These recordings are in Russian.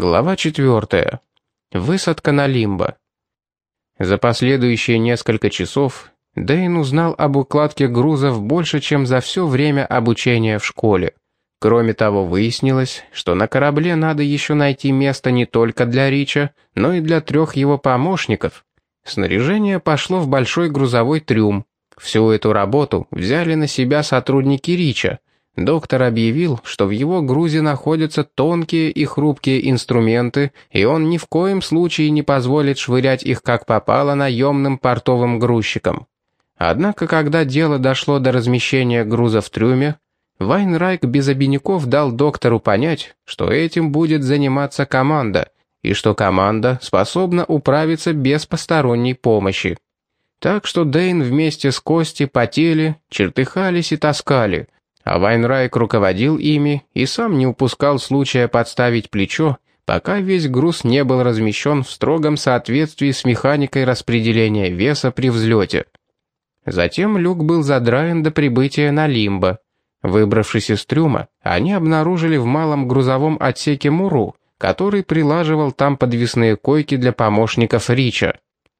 Глава 4. Высадка на Лимбо. За последующие несколько часов Дэйн узнал об укладке грузов больше, чем за все время обучения в школе. Кроме того, выяснилось, что на корабле надо еще найти место не только для Рича, но и для трех его помощников. Снаряжение пошло в большой грузовой трюм. Всю эту работу взяли на себя сотрудники Рича, Доктор объявил, что в его грузе находятся тонкие и хрупкие инструменты, и он ни в коем случае не позволит швырять их как попало наемным портовым грузчикам. Однако, когда дело дошло до размещения груза в трюме, Вайнрайк без обиняков дал доктору понять, что этим будет заниматься команда, и что команда способна управиться без посторонней помощи. Так что Дейн вместе с Кости потели, чертыхались и таскали — а Вайнрайк руководил ими и сам не упускал случая подставить плечо, пока весь груз не был размещен в строгом соответствии с механикой распределения веса при взлете. Затем люк был задраен до прибытия на Лимбо. Выбравшись из трюма, они обнаружили в малом грузовом отсеке Муру, который прилаживал там подвесные койки для помощников Рича.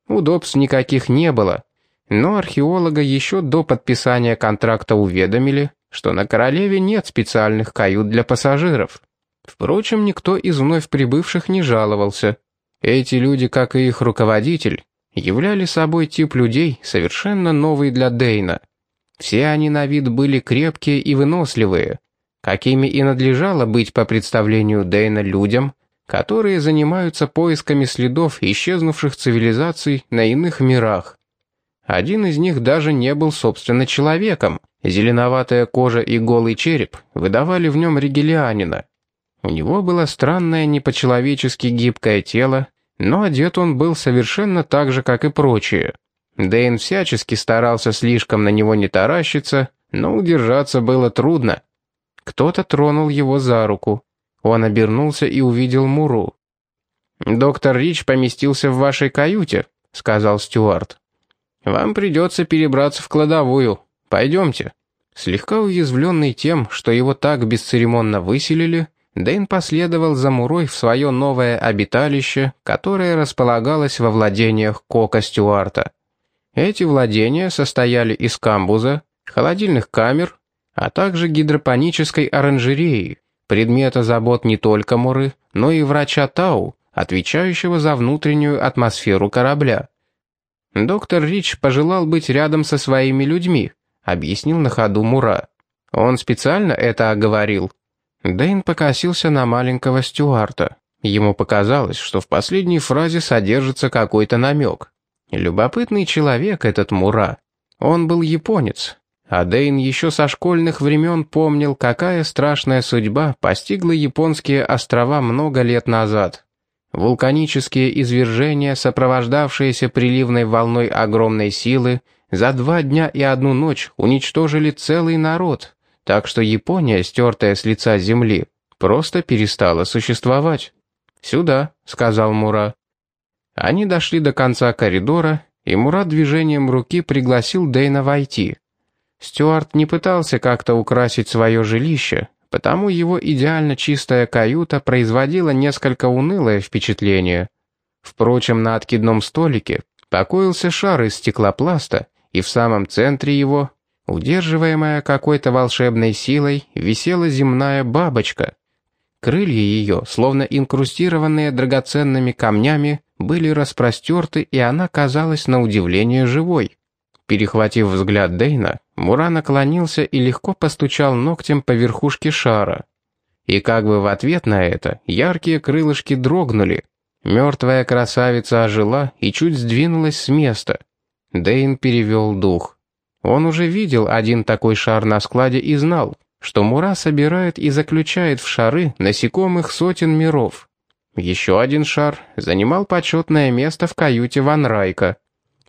Удобств никаких не было, но археолога еще до подписания контракта уведомили, что на Королеве нет специальных кают для пассажиров. Впрочем, никто из вновь прибывших не жаловался. Эти люди, как и их руководитель, являли собой тип людей, совершенно новый для Дейна. Все они на вид были крепкие и выносливые, какими и надлежало быть по представлению Дейна людям, которые занимаются поисками следов исчезнувших цивилизаций на иных мирах. Один из них даже не был, собственно, человеком. Зеленоватая кожа и голый череп выдавали в нем ригелианина. У него было странное не по-человечески гибкое тело, но одет он был совершенно так же, как и прочие. Дэйн всячески старался слишком на него не таращиться, но удержаться было трудно. Кто-то тронул его за руку. Он обернулся и увидел Муру. «Доктор Рич поместился в вашей каюте», — сказал Стюарт. Вам придется перебраться в кладовую. Пойдемте». Слегка уязвленный тем, что его так бесцеремонно выселили, Дэйн последовал за Мурой в свое новое обиталище, которое располагалось во владениях Кока Стюарта. Эти владения состояли из камбуза, холодильных камер, а также гидропонической оранжереи, предмета забот не только Муры, но и врача Тау, отвечающего за внутреннюю атмосферу корабля. «Доктор Рич пожелал быть рядом со своими людьми», — объяснил на ходу Мура. «Он специально это оговорил». Дэйн покосился на маленького Стюарта. Ему показалось, что в последней фразе содержится какой-то намек. Любопытный человек этот Мура. Он был японец, а Дэйн еще со школьных времен помнил, какая страшная судьба постигла японские острова много лет назад. Вулканические извержения, сопровождавшиеся приливной волной огромной силы, за два дня и одну ночь уничтожили целый народ, так что Япония, стертая с лица земли, просто перестала существовать. «Сюда», — сказал Мура. Они дошли до конца коридора, и Мура движением руки пригласил Дейна войти. Стюарт не пытался как-то украсить свое жилище, потому его идеально чистая каюта производила несколько унылое впечатление. Впрочем, на откидном столике покоился шар из стеклопласта, и в самом центре его, удерживаемая какой-то волшебной силой, висела земная бабочка. Крылья ее, словно инкрустированные драгоценными камнями, были распростерты, и она казалась на удивление живой. Перехватив взгляд Дейна, Мура наклонился и легко постучал ногтем по верхушке шара. И как бы в ответ на это яркие крылышки дрогнули. Мертвая красавица ожила и чуть сдвинулась с места. Дейн перевел дух. Он уже видел один такой шар на складе и знал, что Мура собирает и заключает в шары насекомых сотен миров. Еще один шар занимал почетное место в каюте Ван Райка.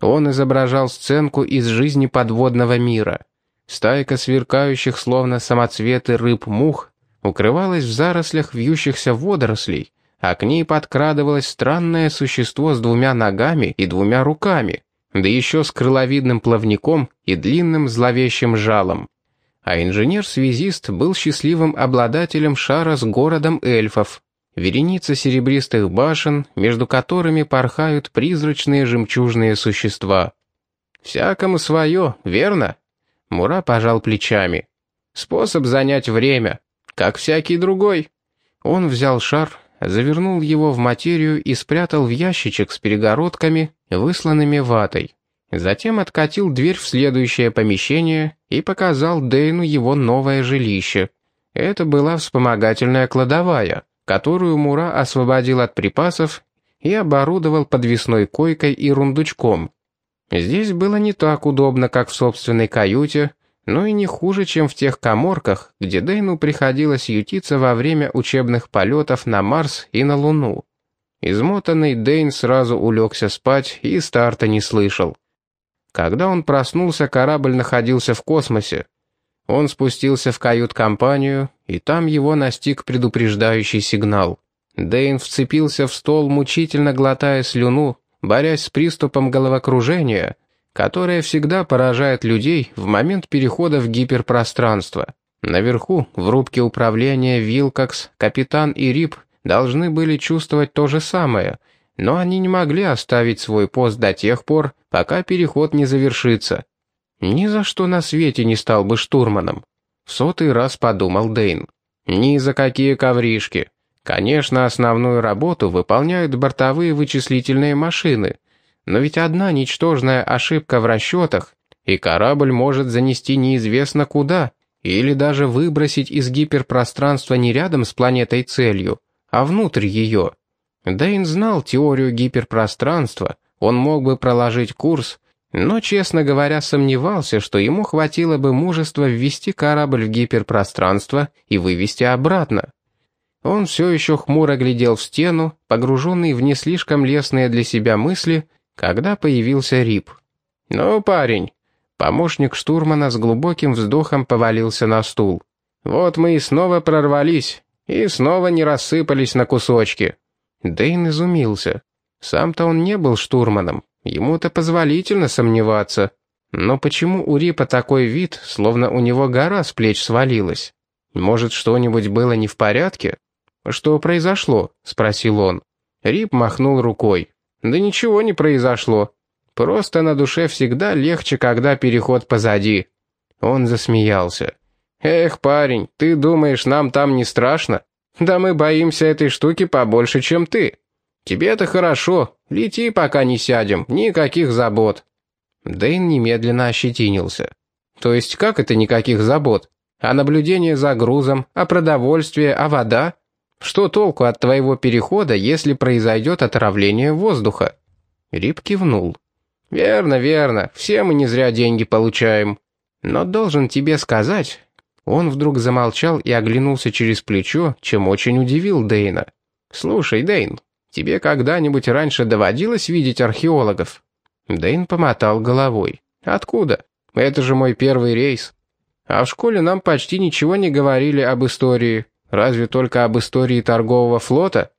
Он изображал сценку из жизни подводного мира. Стайка сверкающих, словно самоцветы рыб-мух, укрывалась в зарослях вьющихся водорослей, а к ней подкрадывалось странное существо с двумя ногами и двумя руками, да еще с крыловидным плавником и длинным зловещим жалом. А инженер-связист был счастливым обладателем шара с городом эльфов. Вереница серебристых башен, между которыми порхают призрачные жемчужные существа. «Всякому свое, верно?» Мура пожал плечами. «Способ занять время, как всякий другой». Он взял шар, завернул его в материю и спрятал в ящичек с перегородками, высланными ватой. Затем откатил дверь в следующее помещение и показал Дейну его новое жилище. Это была вспомогательная кладовая, которую Мура освободил от припасов и оборудовал подвесной койкой и рундучком. Здесь было не так удобно, как в собственной каюте, но и не хуже, чем в тех коморках, где Дейну приходилось ютиться во время учебных полетов на Марс и на Луну. Измотанный Дейн сразу улегся спать и старта не слышал. Когда он проснулся, корабль находился в космосе. Он спустился в кают-компанию, и там его настиг предупреждающий сигнал. Дейн вцепился в стол, мучительно глотая слюну, борясь с приступом головокружения, которое всегда поражает людей в момент перехода в гиперпространство. Наверху, в рубке управления Вилкокс, капитан и Рип должны были чувствовать то же самое, но они не могли оставить свой пост до тех пор, пока переход не завершится. Ни за что на свете не стал бы штурманом. В сотый раз подумал Дейн. Ни за какие ковришки. Конечно, основную работу выполняют бортовые вычислительные машины, но ведь одна ничтожная ошибка в расчетах, и корабль может занести неизвестно куда, или даже выбросить из гиперпространства не рядом с планетой целью, а внутрь ее. Дэйн знал теорию гиперпространства, он мог бы проложить курс, но, честно говоря, сомневался, что ему хватило бы мужества ввести корабль в гиперпространство и вывести обратно. Он все еще хмуро глядел в стену, погруженный в не слишком лестные для себя мысли, когда появился Рип. «Ну, парень», помощник штурмана с глубоким вздохом повалился на стул. «Вот мы и снова прорвались, и снова не рассыпались на кусочки». Дэйн изумился. Сам-то он не был штурманом, ему-то позволительно сомневаться. Но почему у Рипа такой вид, словно у него гора с плеч свалилась? Может, что-нибудь было не в порядке? «Что произошло?» — спросил он. Рип махнул рукой. «Да ничего не произошло. Просто на душе всегда легче, когда переход позади». Он засмеялся. «Эх, парень, ты думаешь, нам там не страшно? Да мы боимся этой штуки побольше, чем ты. Тебе-то хорошо, лети, пока не сядем, никаких забот». Дэйн немедленно ощетинился. «То есть как это никаких забот? А наблюдение за грузом, а продовольствие, а вода? Что толку от твоего перехода, если произойдет отравление воздуха?» Рип кивнул. «Верно, верно, все мы не зря деньги получаем. Но должен тебе сказать...» Он вдруг замолчал и оглянулся через плечо, чем очень удивил Дейна. «Слушай, Дейн, тебе когда-нибудь раньше доводилось видеть археологов?» Дейн помотал головой. «Откуда? Это же мой первый рейс. А в школе нам почти ничего не говорили об истории. Разве только об истории торгового флота?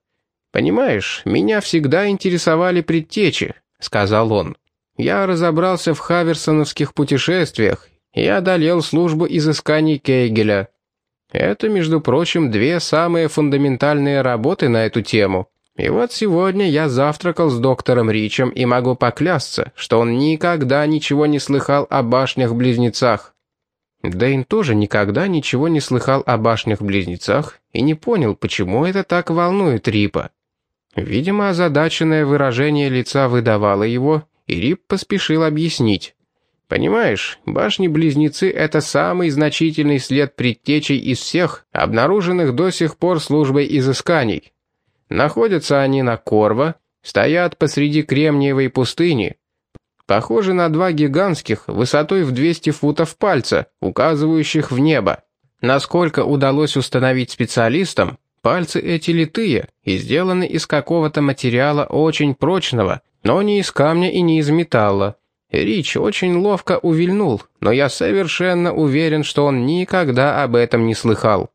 Понимаешь, меня всегда интересовали предтечи, сказал он. Я разобрался в хаверсоновских путешествиях и одолел службу изысканий Кейгеля. Это, между прочим, две самые фундаментальные работы на эту тему. И вот сегодня я завтракал с доктором Ричем и могу поклясться, что он никогда ничего не слыхал о башнях-близнецах. Дэйн тоже никогда ничего не слыхал о башнях-близнецах и не понял, почему это так волнует Рипа. Видимо, озадаченное выражение лица выдавало его, и Рип поспешил объяснить. Понимаешь, башни-близнецы — это самый значительный след предтечей из всех, обнаруженных до сих пор службой изысканий. Находятся они на Корво, стоят посреди Кремниевой пустыни, похожи на два гигантских, высотой в 200 футов пальца, указывающих в небо. Насколько удалось установить специалистам, пальцы эти литые и сделаны из какого-то материала очень прочного, но не из камня и не из металла. Рич очень ловко увильнул, но я совершенно уверен, что он никогда об этом не слыхал.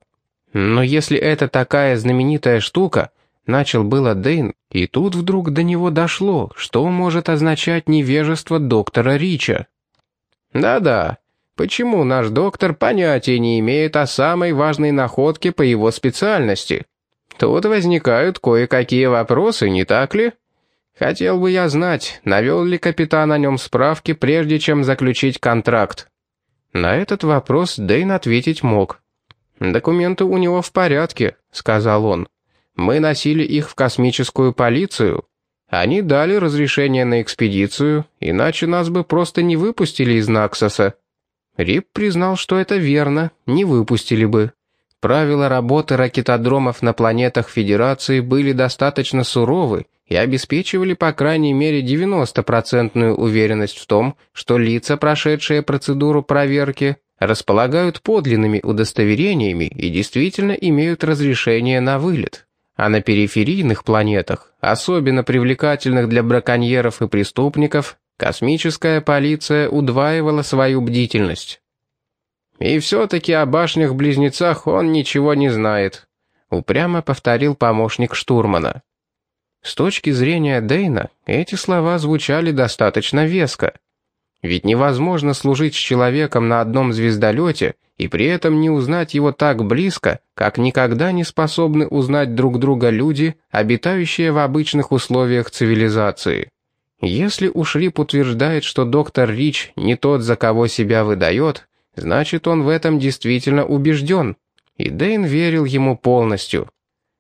Но если это такая знаменитая штука, Начал было Дэйн, и тут вдруг до него дошло, что может означать невежество доктора Рича. «Да-да, почему наш доктор понятия не имеет о самой важной находке по его специальности? Тут возникают кое-какие вопросы, не так ли? Хотел бы я знать, навел ли капитан о нем справки, прежде чем заключить контракт. На этот вопрос Дэйн ответить мог. «Документы у него в порядке», — сказал он. «Мы носили их в космическую полицию. Они дали разрешение на экспедицию, иначе нас бы просто не выпустили из Наксоса». Рип признал, что это верно, не выпустили бы. Правила работы ракетодромов на планетах Федерации были достаточно суровы и обеспечивали по крайней мере 90% уверенность в том, что лица, прошедшие процедуру проверки, располагают подлинными удостоверениями и действительно имеют разрешение на вылет. А на периферийных планетах, особенно привлекательных для браконьеров и преступников, Космическая полиция удваивала свою бдительность. «И все-таки о башнях-близнецах он ничего не знает», — упрямо повторил помощник штурмана. С точки зрения Дейна, эти слова звучали достаточно веско. Ведь невозможно служить с человеком на одном звездолете и при этом не узнать его так близко, как никогда не способны узнать друг друга люди, обитающие в обычных условиях цивилизации. Если уж Рип утверждает, что доктор Рич не тот, за кого себя выдает, значит, он в этом действительно убежден. И Дэйн верил ему полностью.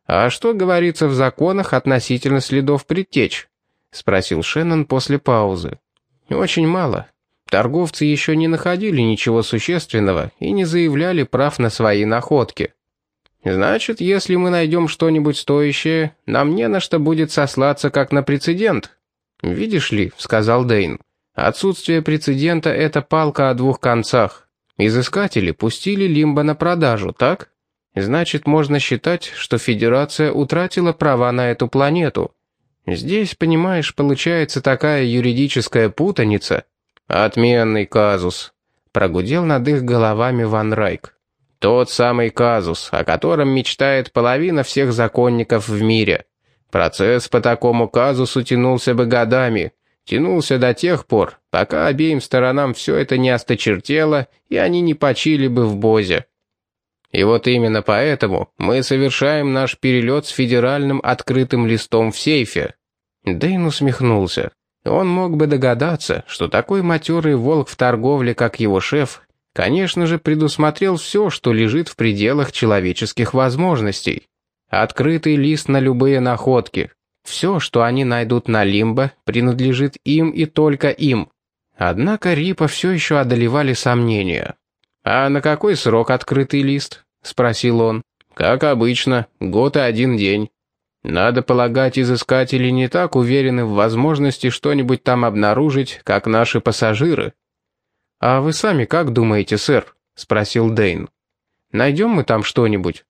«А что говорится в законах относительно следов предтеч?» — спросил Шеннон после паузы. «Очень мало. Торговцы еще не находили ничего существенного и не заявляли прав на свои находки. Значит, если мы найдем что-нибудь стоящее, нам не на что будет сослаться как на прецедент», «Видишь ли», — сказал Дейн, — «отсутствие прецедента — это палка о двух концах. Изыскатели пустили Лимба на продажу, так? Значит, можно считать, что Федерация утратила права на эту планету. Здесь, понимаешь, получается такая юридическая путаница. Отменный казус», — прогудел над их головами Ван Райк. «Тот самый казус, о котором мечтает половина всех законников в мире». Процесс по такому казусу тянулся бы годами, тянулся до тех пор, пока обеим сторонам все это не осточертело, и они не почили бы в Бозе. И вот именно поэтому мы совершаем наш перелет с федеральным открытым листом в сейфе». Дэйн усмехнулся. Он мог бы догадаться, что такой матерый волк в торговле, как его шеф, конечно же, предусмотрел все, что лежит в пределах человеческих возможностей. Открытый лист на любые находки. Все, что они найдут на Лимбо, принадлежит им и только им. Однако Рипа все еще одолевали сомнения. «А на какой срок открытый лист?» — спросил он. «Как обычно, год и один день. Надо полагать, изыскатели не так уверены в возможности что-нибудь там обнаружить, как наши пассажиры». «А вы сами как думаете, сэр?» — спросил Дейн. «Найдем мы там что-нибудь?»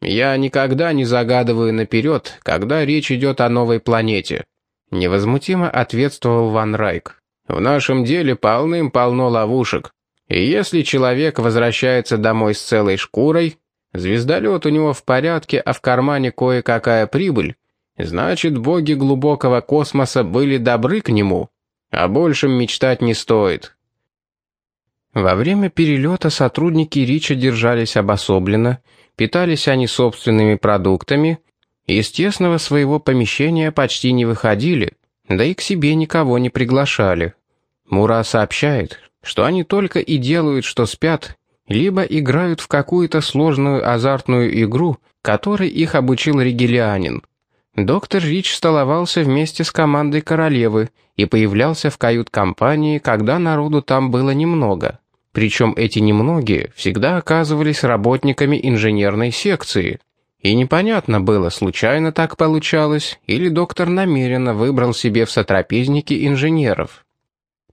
«Я никогда не загадываю наперед, когда речь идет о новой планете», — невозмутимо ответствовал Ван Райк. «В нашем деле полным-полно ловушек. И если человек возвращается домой с целой шкурой, звездолет у него в порядке, а в кармане кое-какая прибыль, значит, боги глубокого космоса были добры к нему. О большем мечтать не стоит». Во время перелета сотрудники Рича держались обособленно, Питались они собственными продуктами, из тесного своего помещения почти не выходили, да и к себе никого не приглашали. Мура сообщает, что они только и делают, что спят, либо играют в какую-то сложную азартную игру, которой их обучил ригелианин. Доктор Рич столовался вместе с командой королевы и появлялся в кают-компании, когда народу там было немного. Причем эти немногие всегда оказывались работниками инженерной секции. И непонятно было, случайно так получалось, или доктор намеренно выбрал себе в сотрапезники инженеров.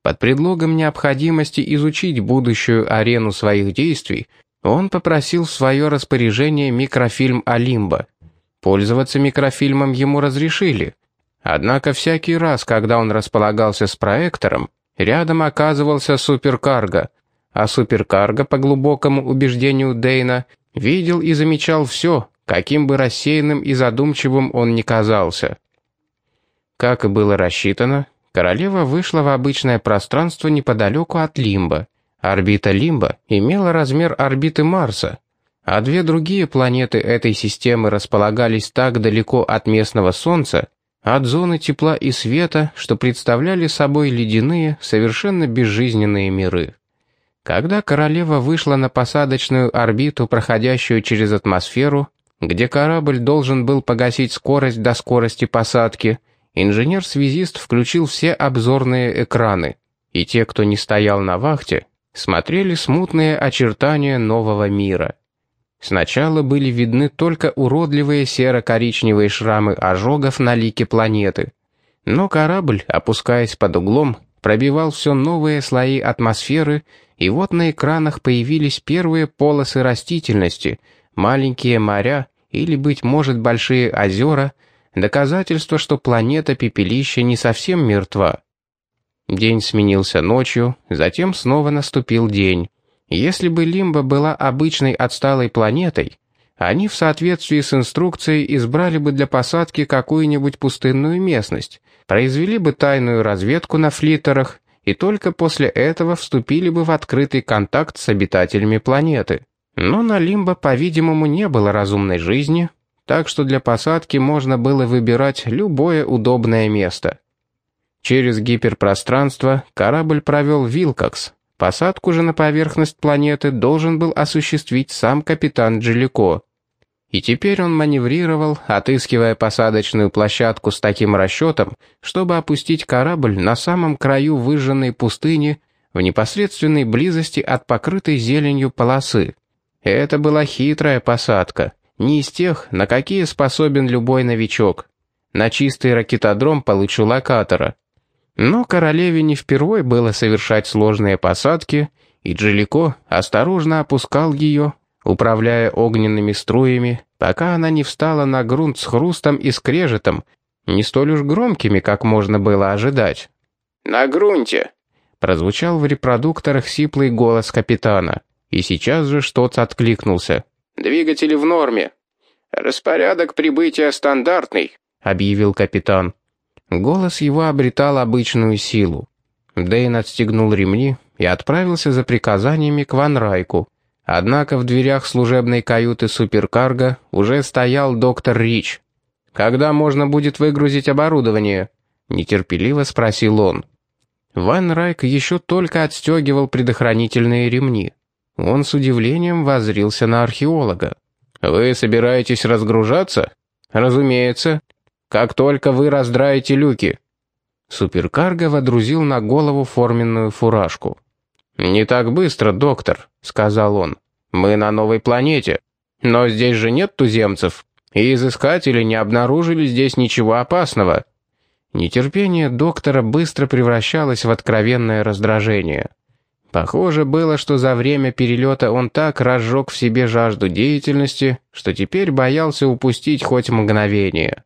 Под предлогом необходимости изучить будущую арену своих действий, он попросил в свое распоряжение микрофильм «Алимба». Пользоваться микрофильмом ему разрешили. Однако всякий раз, когда он располагался с проектором, рядом оказывался суперкарго, а суперкарго, по глубокому убеждению Дейна, видел и замечал все, каким бы рассеянным и задумчивым он ни казался. Как и было рассчитано, королева вышла в обычное пространство неподалеку от Лимба. Орбита Лимба имела размер орбиты Марса, а две другие планеты этой системы располагались так далеко от местного Солнца, от зоны тепла и света, что представляли собой ледяные, совершенно безжизненные миры. Когда королева вышла на посадочную орбиту, проходящую через атмосферу, где корабль должен был погасить скорость до скорости посадки, инженер-связист включил все обзорные экраны, и те, кто не стоял на вахте, смотрели смутные очертания нового мира. Сначала были видны только уродливые серо-коричневые шрамы ожогов на лике планеты. Но корабль, опускаясь под углом, пробивал все новые слои атмосферы, и вот на экранах появились первые полосы растительности, маленькие моря или, быть может, большие озера, доказательство, что планета Пепелище не совсем мертва. День сменился ночью, затем снова наступил день. Если бы Лимба была обычной отсталой планетой, они в соответствии с инструкцией избрали бы для посадки какую-нибудь пустынную местность, произвели бы тайную разведку на флиттерах и только после этого вступили бы в открытый контакт с обитателями планеты. Но на Лимбо, по-видимому, не было разумной жизни, так что для посадки можно было выбирать любое удобное место. Через гиперпространство корабль провел Вилкокс, Посадку же на поверхность планеты должен был осуществить сам капитан Джилико. И теперь он маневрировал, отыскивая посадочную площадку с таким расчетом, чтобы опустить корабль на самом краю выжженной пустыни в непосредственной близости от покрытой зеленью полосы. Это была хитрая посадка, не из тех, на какие способен любой новичок. На чистый ракетодром получу локатора. Но королеве не впервой было совершать сложные посадки, и Джилико осторожно опускал ее, управляя огненными струями, пока она не встала на грунт с хрустом и скрежетом, не столь уж громкими, как можно было ожидать. «На грунте!» — прозвучал в репродукторах сиплый голос капитана, и сейчас же что-то откликнулся. «Двигатели в норме. Распорядок прибытия стандартный», — объявил капитан. Голос его обретал обычную силу. Дэйн отстегнул ремни и отправился за приказаниями к Ван Райку. Однако в дверях служебной каюты суперкарго уже стоял доктор Рич. «Когда можно будет выгрузить оборудование?» — нетерпеливо спросил он. Ван Райк еще только отстегивал предохранительные ремни. Он с удивлением воззрился на археолога. «Вы собираетесь разгружаться?» «Разумеется. Как только вы раздраете люки». Суперкарго водрузил на голову форменную фуражку. «Не так быстро, доктор», — сказал он. «Мы на новой планете. Но здесь же нет туземцев, и изыскатели не обнаружили здесь ничего опасного». Нетерпение доктора быстро превращалось в откровенное раздражение. Похоже было, что за время перелета он так разжег в себе жажду деятельности, что теперь боялся упустить хоть мгновение.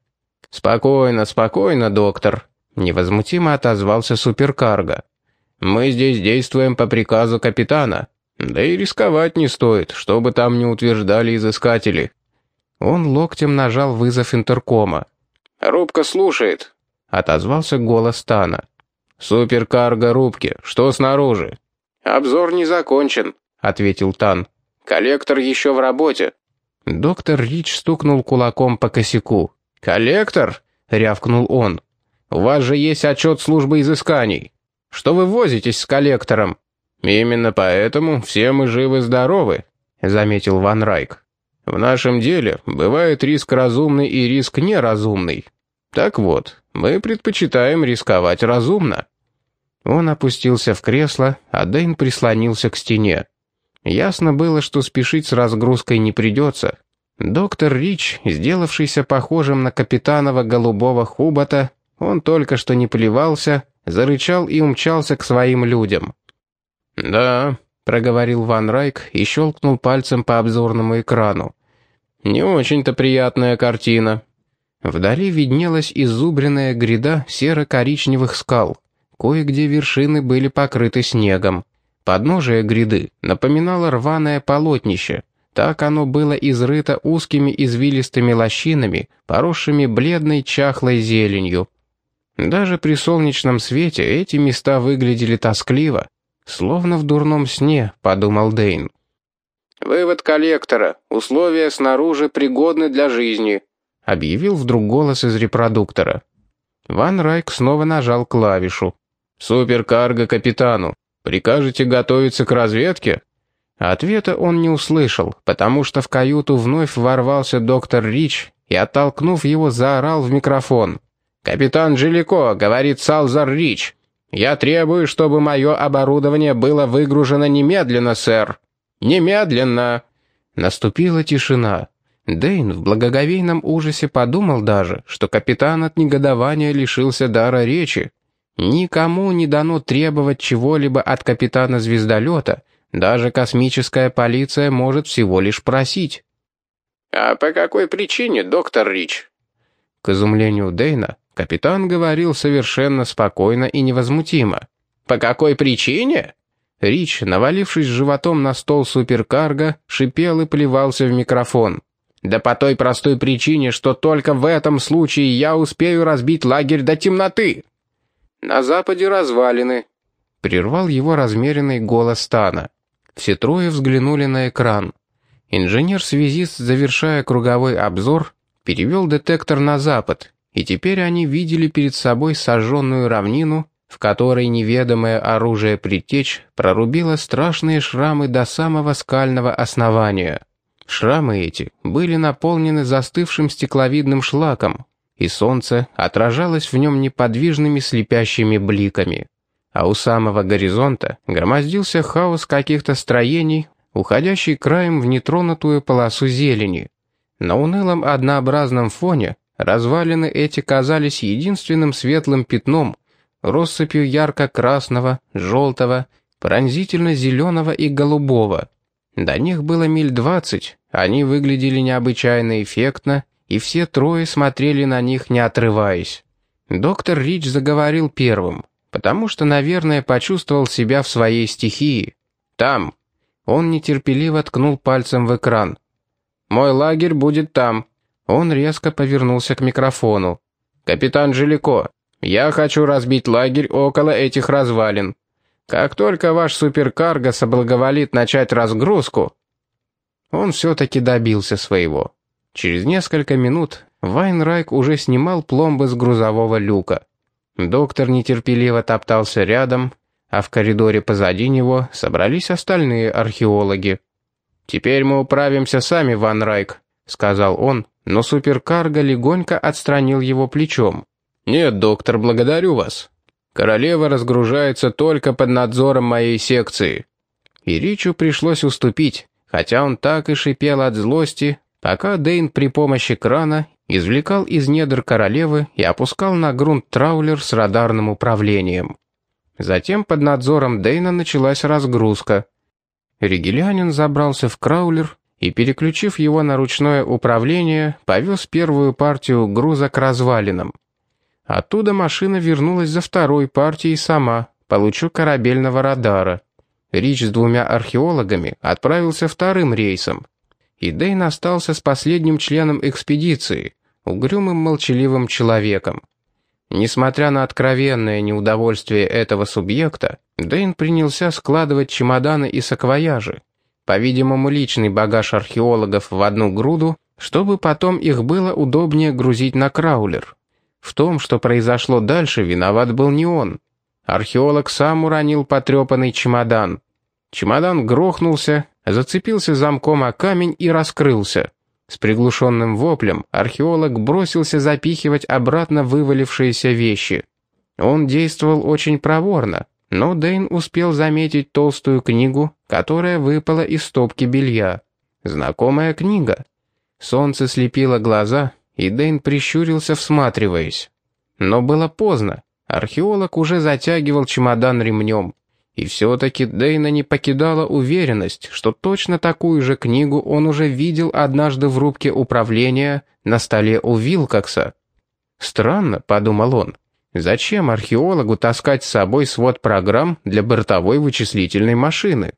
«Спокойно, спокойно, доктор», — невозмутимо отозвался суперкарго. «Мы здесь действуем по приказу капитана. Да и рисковать не стоит, что бы там ни утверждали изыскатели». Он локтем нажал вызов интеркома. «Рубка слушает», — отозвался голос Тана. «Суперкарго рубки, что снаружи?» «Обзор не закончен», — ответил Тан. «Коллектор еще в работе». Доктор Рич стукнул кулаком по косяку. «Коллектор?» — рявкнул он. «У вас же есть отчет службы изысканий. Что вы возитесь с коллектором?» «Именно поэтому все мы живы-здоровы», — заметил Ван Райк. «В нашем деле бывает риск разумный и риск неразумный. Так вот, мы предпочитаем рисковать разумно». Он опустился в кресло, а Дэйн прислонился к стене. Ясно было, что спешить с разгрузкой не придется. Доктор Рич, сделавшийся похожим на капитанова голубого хубота, он только что не плевался, зарычал и умчался к своим людям. «Да», — проговорил Ван Райк и щелкнул пальцем по обзорному экрану. «Не очень-то приятная картина». Вдали виднелась изубренная гряда серо-коричневых скал. Кое-где вершины были покрыты снегом. Подножие гряды напоминало рваное полотнище — так оно было изрыто узкими извилистыми лощинами, поросшими бледной чахлой зеленью. Даже при солнечном свете эти места выглядели тоскливо, словно в дурном сне, подумал Дейн. «Вывод коллектора. Условия снаружи пригодны для жизни», — объявил вдруг голос из репродуктора. Ван Райк снова нажал клавишу. «Суперкарго капитану. Прикажете готовиться к разведке?» Ответа он не услышал, потому что в каюту вновь ворвался доктор Рич и, оттолкнув его, заорал в микрофон. «Капитан Джилико, — говорит Салзар Рич, — я требую, чтобы мое оборудование было выгружено немедленно, сэр. Немедленно!» Наступила тишина. Дейн в благоговейном ужасе подумал даже, что капитан от негодования лишился дара речи. Никому не дано требовать чего-либо от капитана звездолета, даже космическая полиция может всего лишь просить. «А по какой причине, доктор Рич?» К изумлению Дейна, капитан говорил совершенно спокойно и невозмутимо. «По какой причине?» Рич, навалившись животом на стол суперкарго, шипел и плевался в микрофон. «Да по той простой причине, что только в этом случае я успею разбить лагерь до темноты!» «На западе развалины», — прервал его размеренный голос Тана. Все трое взглянули на экран. Инженер-связист, завершая круговой обзор, перевел детектор на запад, и теперь они видели перед собой сожженную равнину, в которой неведомое оружие предтеч прорубило страшные шрамы до самого скального основания. Шрамы эти были наполнены застывшим стекловидным шлаком, и солнце отражалось в нем неподвижными слепящими бликами а у самого горизонта громоздился хаос каких-то строений, уходящий краем в нетронутую полосу зелени. На унылом однообразном фоне развалины эти казались единственным светлым пятном, россыпью ярко-красного, желтого, пронзительно-зеленого и голубого. До них было миль двадцать, они выглядели необычайно эффектно, и все трое смотрели на них, не отрываясь. Доктор Рич заговорил первым потому что, наверное, почувствовал себя в своей стихии. Там. Он нетерпеливо ткнул пальцем в экран. «Мой лагерь будет там». Он резко повернулся к микрофону. «Капитан Жилико, я хочу разбить лагерь около этих развалин. Как только ваш суперкарго соблаговолит начать разгрузку...» Он все-таки добился своего. Через несколько минут Вайнрайк уже снимал пломбы с грузового люка. Доктор нетерпеливо топтался рядом, а в коридоре позади него собрались остальные археологи. «Теперь мы управимся сами, Ван Райк», — сказал он, но суперкарго легонько отстранил его плечом. «Нет, доктор, благодарю вас. Королева разгружается только под надзором моей секции». И Ричу пришлось уступить, хотя он так и шипел от злости, пока Дейн при помощи крана извлекал из недр королевы и опускал на грунт траулер с радарным управлением. Затем под надзором Дейна началась разгрузка. Ригелянин забрался в краулер и, переключив его на ручное управление, повез первую партию груза к развалинам. Оттуда машина вернулась за второй партией сама, получу корабельного радара. Рич с двумя археологами отправился вторым рейсом. И Дейн остался с последним членом экспедиции, угрюмым молчаливым человеком. Несмотря на откровенное неудовольствие этого субъекта, Дэйн принялся складывать чемоданы и саквояжи, по-видимому, личный багаж археологов в одну груду, чтобы потом их было удобнее грузить на краулер. В том, что произошло дальше, виноват был не он. Археолог сам уронил потрепанный чемодан. Чемодан грохнулся, зацепился замком о камень и раскрылся. С приглушенным воплем археолог бросился запихивать обратно вывалившиеся вещи. Он действовал очень проворно, но Дэйн успел заметить толстую книгу, которая выпала из стопки белья. Знакомая книга. Солнце слепило глаза, и Дэйн прищурился, всматриваясь. Но было поздно. Археолог уже затягивал чемодан ремнем. И все-таки Дейна не покидала уверенность, что точно такую же книгу он уже видел однажды в рубке управления на столе у Вилкокса. «Странно», — подумал он, — «зачем археологу таскать с собой свод программ для бортовой вычислительной машины?»